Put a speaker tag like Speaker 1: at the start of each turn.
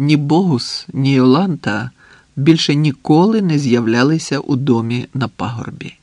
Speaker 1: ні Богус, ні Йоланта більше ніколи не з'являлися у домі на пагорбі.